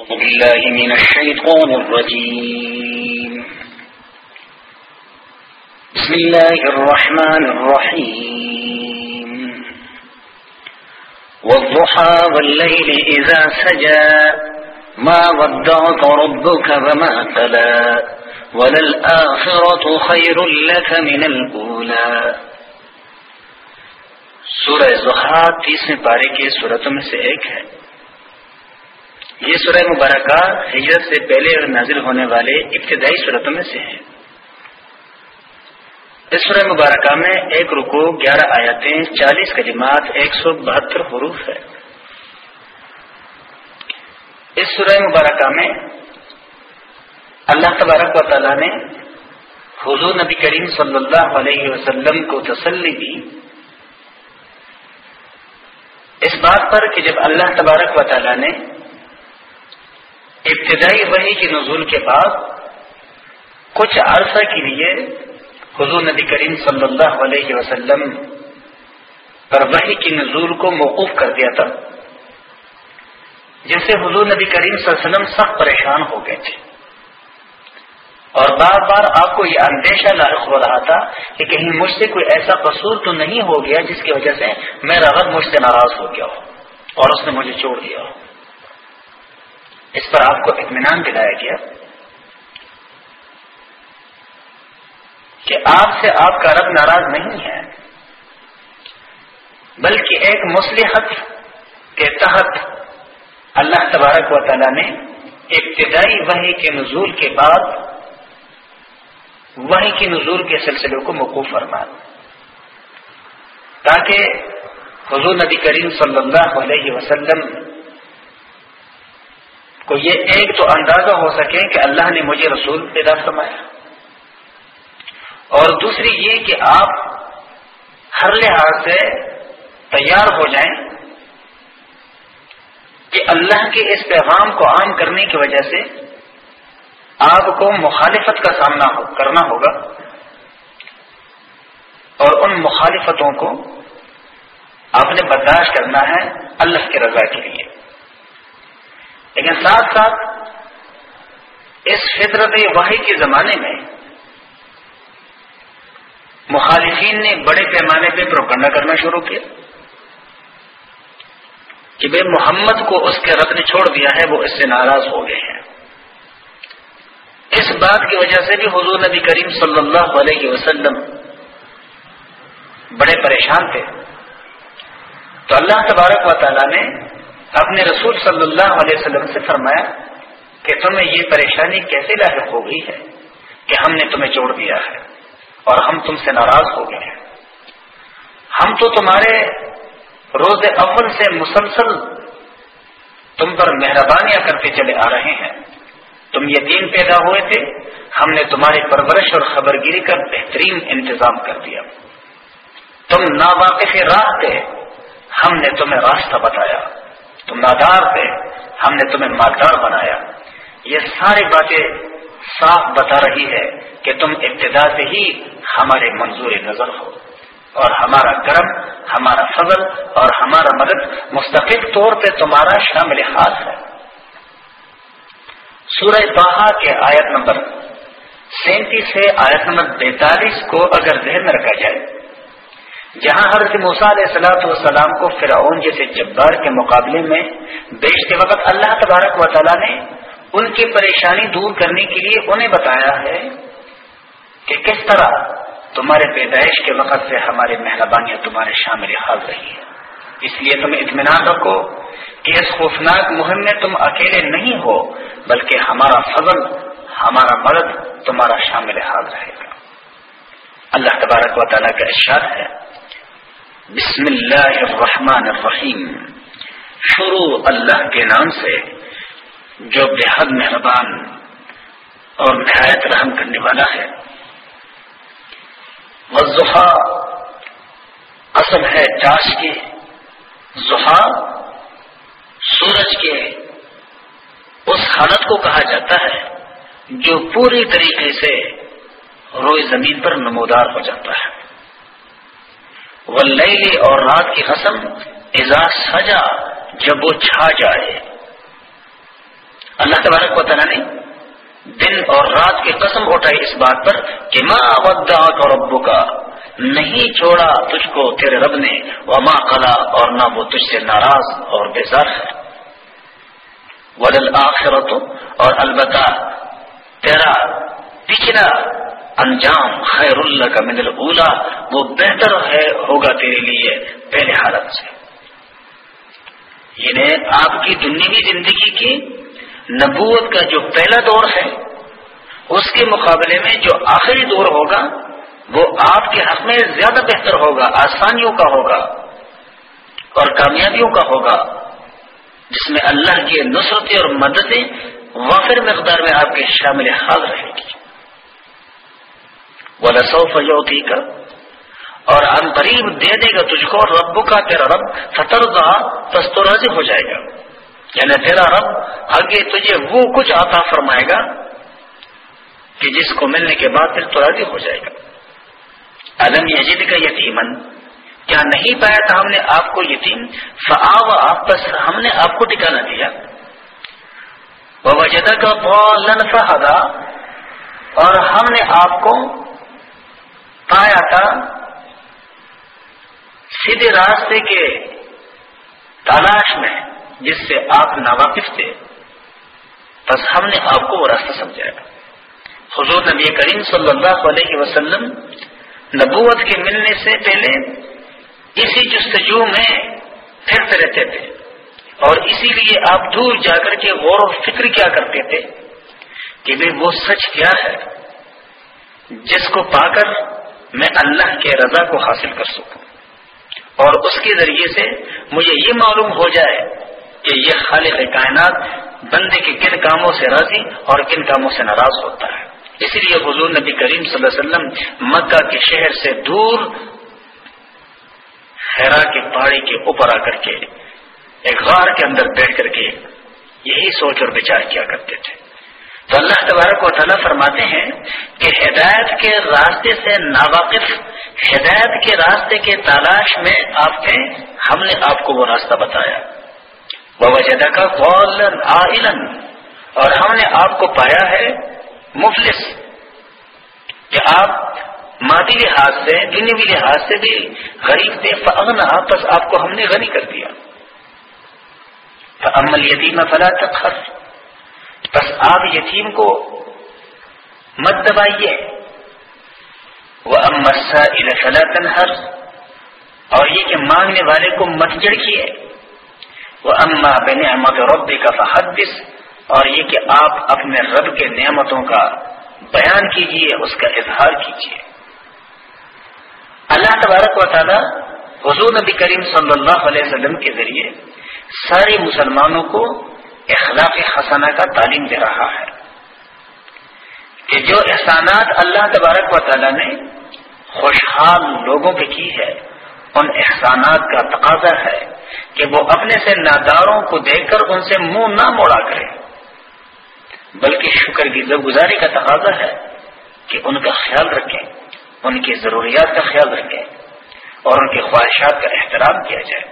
أعوذ بالله من الشيطان الرجيم. بسم الله الرحمن الرحيم. والضحى والليل إذا سجى، ما ودعك ربك وما قلى وللآخرة خير لك من الأولى. سورہ زحا تیسویں پارے کے صورتوں میں سے ایک ہے. یہ سورہ مبارکہ ہجرت سے پہلے نازل ہونے والے ابتدائی صورتوں میں سے ہیں اس سورہ مبارکہ میں ایک رکو گیارہ آیاتیں چالیس کلمات، ایک سو بہتر حروف ہے۔ اس سورہ مبارکہ میں اللہ تبارک و تعالیٰ نے حضور نبی کریم صلی اللہ علیہ وسلم کو تسلی دی۔ اس بات پر کہ جب اللہ تبارک و تعالیٰ نے ابتدائی وحی کی نزول کے بعد کچھ عرصہ کے لیے حضور نبی کریم صلی اللہ علیہ وسلم پر وحی کی نزول کو موقوف کر دیا تھا، جس سے حضور نبی کریم صلی اللہ علیہ وسلم سخت پریشان ہو گئے تھے۔ اور بار بار آپ کو یہ اندیشہ لاحق ہو رہا تھا کہ کہیں مجھ سے کوئی ایسا قصور تو نہیں ہو گیا جس کی وجہ سے میرا رب مجھ سے ناراض ہو گیا ہو اور اس نے مجھے چھوڑ دیا ہو اس پر آپ کو اطمینان دلایا گیا کہ آپ سے آپ کا رب ناراض نہیں ہے، بلکہ ایک مسلحت کے تحت اللہ تبارک و تعالی نے ابتدائی وحی کے نزول کے بعد وحی کے نزول کے سلسلے کو موقوف فرما تاکہ حضور نبی کریم صلی اللہ علیہ وسلم کو یہ ایک تو اندازہ ہو سکے کہ اللہ نے مجھے رسول پیدا فرمایا۔ اور دوسری یہ کہ آپ ہر لحاظ سے تیار ہو جائیں کہ اللہ کے اس پیغام کو عام کرنے کی وجہ سے آپ کو مخالفت کا سامنا کرنا ہوگا اور ان مخالفتوں کو آپ نے برداشت کرنا ہے اللہ کے رضا کے لیے۔ لیکن ساتھ ساتھ اس فطرت واحد کے زمانے میں مخالفین نے بڑے پیمانے پہ پروکنڈا کرنا شروع کیا کہ بے محمد کو اس کے رب نے چھوڑ دیا ہے، وہ اس سے ناراض ہو گئے ہیں۔ اس بات کی وجہ سے بھی حضور نبی کریم صلی اللہ علیہ وسلم بڑے پریشان تھے۔ تو اللہ تبارک و تعالیٰ نے اپنے رسول صلی اللہ علیہ وسلم سے فرمایا کہ تمہیں یہ پریشانی کیسے لاحق ہو گئی ہے کہ ہم نے تمہیں چھوڑ دیا ہے اور ہم تم سے ناراض ہو گئے ہیں؟ ہم تو تمہارے روز اول سے مسلسل تم پر مہربانیاں کرتے چلے آ رہے ہیں۔ تم یتیم پیدا ہوئے تھے، ہم نے تمہاری پرورش اور خبر گیری کا بہترین انتظام کر دیا۔ تم ناواقف راہ تھے ہم نے تمہیں راستہ بتایا۔ تم نادار تھے، ہم نے تمہیں مالدار بنایا۔ یہ ساری باتیں صاف بتا رہی ہے کہ تم ابتدا سے ہی ہمارے منظور نظر ہو۔ اور ہمارا کرم، ہمارا فضل اور ہمارا مدد مستقل طور پہ تمہارا شامل خاص ہے۔ سورہ باہا کے آیت نمبر سینتیس سے آیت نمبر بیتالیس کو اگر ذہن میں رکھا جائے جہاں حضرت علیہ صلاحت والسلام کو فرعون جیسے جبار کے مقابلے میں بیچتے وقت اللہ تبارک و تعالیٰ نے ان کی پریشانی دور کرنے کے لیے انہیں بتایا ہے کہ کس طرح تمہارے پیدائش کے وقت سے ہماری مہربانیاں تمہارے شامل حال رہی ہے اس لیے تم اطمینان رکھو کہ اس خوفناک مہم میں تم اکیلے نہیں ہو، بلکہ ہمارا فضل، ہمارا مرد تمہارا شامل حال رہے گا۔ اللہ تبارک و تعالیٰ کا ارشاد ہے بسم اللہ الرحمن الرحیم۔ شروع اللہ کے نام سے جو بے حد مہربان اور نہایت رحم کرنے والا ہے۔ وضحا اصل ہے چاش کے۔ زحا سورج کے۔ اس حالت کو کہا جاتا ہے جو پوری طریقے سے روئے زمین پر نمودار ہو جاتا ہے۔ واللیل اور رات کی قسم اعزاز سجا، جب وہ چھا جائے۔ تبارک و تعالیٰ نے دن اور رات کی قسم اٹھائی اس بات پر کہ ماں ودا اور ابو کا نہیں چھوڑا تجھ کو تیرے رب نے، وما قلا، اور نہ وہ تجھ سے ناراض اور بیزار ہے۔ ودل آخرت اور البتہ تیرا پچھلا انجام خیر اللہ کا من اولا وہ بہتر ہے ہوگا تیرے لیے پہلے حالت سے۔ یعنی آپ کی دنیوی زندگی کی نبوت کا جو پہلا دور ہے، اس کے مقابلے میں جو آخری دور ہوگا، وہ آپ کے حق میں زیادہ بہتر ہوگا، آسانیوں کا ہوگا اور کامیابیوں کا ہوگا، جس میں اللہ کی نصرتیں اور مددیں وافر مقدار میں آپ کے شامل حال رہے گی۔ وہ رسو فجوتی کا اور ان قریب دے دے گا تجھ کو رب کا تیرا رب فتر بس تو راضی ہو جائے گا۔ یعنی تیرا رب آگے تجھے وہ کچھ آتا فرمائے گا کہ جس کو ملنے کے بعد پھر تو راضی ہو جائے گا۔ علم یجید کا یتیمن کیا نہیں پایا تھا ہم نے آپ کو یتیم؟ فآو بس ہم نے آپ کو ٹکانا دیا۔ وہ وجدہ کا بولن فہدا، اور ہم نے آپ کو پایا تھا، سیدھے راستے کے تلاش میں، جس سے آپ ناواقف تھے، بس ہم نے آپ کو وہ راستہ سمجھایا۔ حضور نبی کریم صلی اللہ علیہ وسلم نبوت کے ملنے سے پہلے اسی جستجو میں پھرتے رہتے تھے۔ اور اسی لیے آپ دور جا کر کے غور و فکر کیا کرتے تھے کہ بھائی وہ سچ کیا ہے؟ جس کو پا کر میں اللہ کے رضا کو حاصل کر سکوں۔ اور اس کے ذریعے سے مجھے یہ معلوم ہو جائے کہ یہ خالق کائنات بندے کے کن کاموں سے راضی اور کن کاموں سے ناراض ہوتا ہے۔ اس لیے حضور نبی کریم صلی اللہ علیہ وسلم مکہ کے شہر سے دور حیرا کے پہاڑی کے اوپر آ کر کے ایک غار کے اندر بیٹھ کر کے یہی سوچ اور بچار کیا کرتے تھے۔ تو اللہ تبارک و تعالیٰ فرماتے ہیں کہ ہدایت کے راستے سے ناواقف، ہدایت کے راستے کے تلاش میں آپ تھے ہم نے آپ کو وہ راستہ بتایا۔ بابا جدہ کا آئلن اور ہم نے آپ کو پایا ہے مفلس۔ کہ آپ مادی لحاظ سے دنوی لحاظ سے بھی غریب تھے فغنا بس آپ کو ہم نے غنی کر دیا۔ عمل یتیم فلا تک خرچ بس آپ یتیم کو مت دبائیے۔ وہ امرسا فلا تنہر اور یہ کہ مانگنے والے کو مت جڑکیے وہ اما بن احمد رب کا فحدث۔ اور یہ کہ آپ اپنے رب کے نعمتوں کا بیان کیجیے، اس کا اظہار کیجیے۔ اللہ تبارک و تعالی حضور نبی کریم صلی اللہ علیہ وسلم کے ذریعے سارے مسلمانوں کو اخلاق حسنہ کا تعلیم دے رہا ہے کہ جو احسانات اللہ تبارک و تعالی نے خوشحال لوگوں پہ کی ہے، ان احسانات کا تقاضا ہے کہ وہ اپنے سے ناداروں کو دیکھ کر ان سے منہ نہ موڑا کرے۔ بلکہ شکر کی گزاری کا تقاضا ہے کہ ان کا خیال رکھیں، ان کی ضروریات کا خیال رکھیں اور ان کی خواہشات کا احترام کیا جائے۔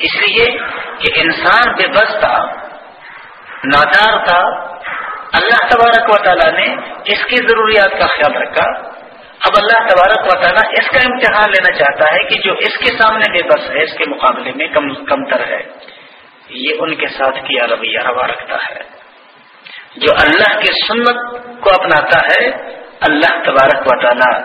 اس لیے کہ انسان بے بس تھا، نادار تھا۔ اللہ تبارک و تعالیٰ نے اس کی ضروریات کا خیال رکھا۔ اب اللہ تبارک و تعالیٰ اس کا امتحان لینا چاہتا ہے کہ جو اس کے سامنے بے بس ہے، اس کے مقابلے میں کم کم تر ہے۔ یہ ان کے ساتھ کیا رویہ روا رکھتا ہے۔ جو اللہ کی سنت کو اپناتا ہے، اللہ تبارک و تعالی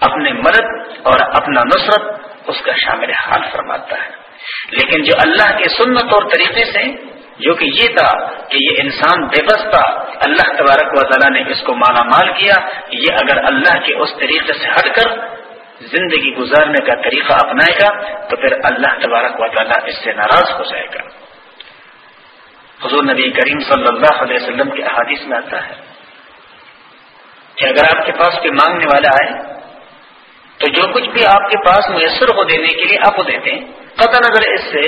اپنے مدد اور اپنا نصرت اس کا شامل حال فرماتا ہے۔ لیکن جو اللہ کے سنت اور طریقے سے، جو کہ یہ تھا کہ یہ انسان بے بس تھا، اللہ تبارک و تعالیٰ نے اس کو مالا مال کیا، یہ اگر اللہ کے اس طریقے سے ہٹ کر زندگی گزارنے کا طریقہ اپنائے گا، تو پھر اللہ تبارک و تعالیٰ اس سے ناراض ہو جائے گا۔ حضور نبی کریم صلی اللہ علیہ وسلم کے احادیث میں آتا ہے کہ اگر آپ کے پاس کوئی مانگنے والا آئے، تو جو کچھ بھی آپ کے پاس میسر ہو دینے کے لیے آپ کو دیتے ہیں۔ قطع نظر اس سے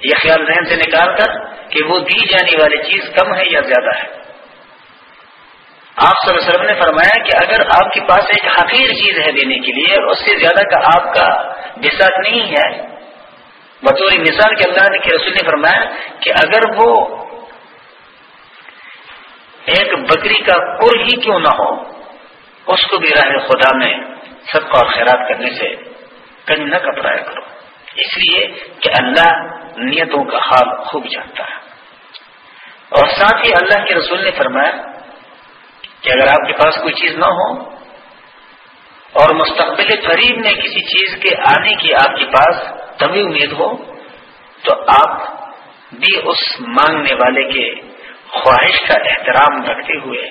یہ خیال ذہن سے نکال کر کہ وہ دی جانے والی چیز کم ہے یا زیادہ ہے۔ آپ صلی اللہ علیہ وسلم نے فرمایا کہ اگر آپ کے پاس ایک حقیر چیز ہے دینے کے لیے، اس سے زیادہ کا آپ کا بساط نہیں ہے۔ بطور مثال کے اللہ کے رسول نے فرمایا کہ اگر وہ ایک بکری کا کر ہی کیوں نہ ہو، اس کو بھی راہ خدا میں صدقہ اور خیرات کرنے سے کہیں نہ کپڑایا کرو۔ اس لیے کہ اللہ نیتوں کا حال خوب جانتا ہے۔ اور ساتھ ہی اللہ کے رسول نے فرمایا کہ اگر آپ کے پاس کوئی چیز نہ ہو اور مستقبل قریب میں کسی چیز کے آنے کی آپ کے پاس تبھی امید ہو، تو آپ بھی اس مانگنے والے کے خواہش کا احترام رکھتے ہوئے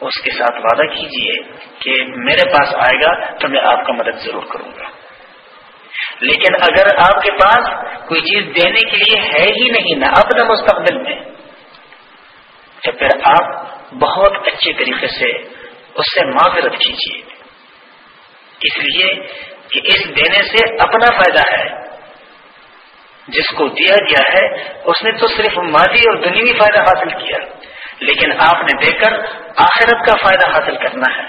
اس کے ساتھ وعدہ کیجیے کہ میرے پاس آئے گا تو میں آپ کا مدد ضرور کروں گا۔ لیکن اگر آپ کے پاس کوئی چیز دینے کے لیے ہے ہی نہیں نہ اب نہ مستقبل میں تو پھر آپ بہت اچھے طریقے سے اس سے معذرت کیجیے اس لیے کہ اس دینے سے اپنا فائدہ ہے۔ جس کو دیا گیا ہے، اس نے تو صرف ماضی اور دنیوی فائدہ حاصل کیا، لیکن آپ نے دے کر آخرت کا فائدہ حاصل کرنا ہے۔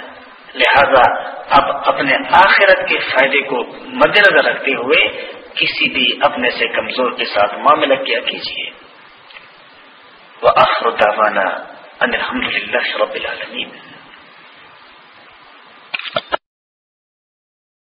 لہذا اب اپنے آخرت کے فائدے کو مد نظر رکھتے ہوئے کسی بھی اپنے سے کمزور کے ساتھ معاملہ کیا کیجیے وہ آخر داوانا الحمد للہ رب العالمین۔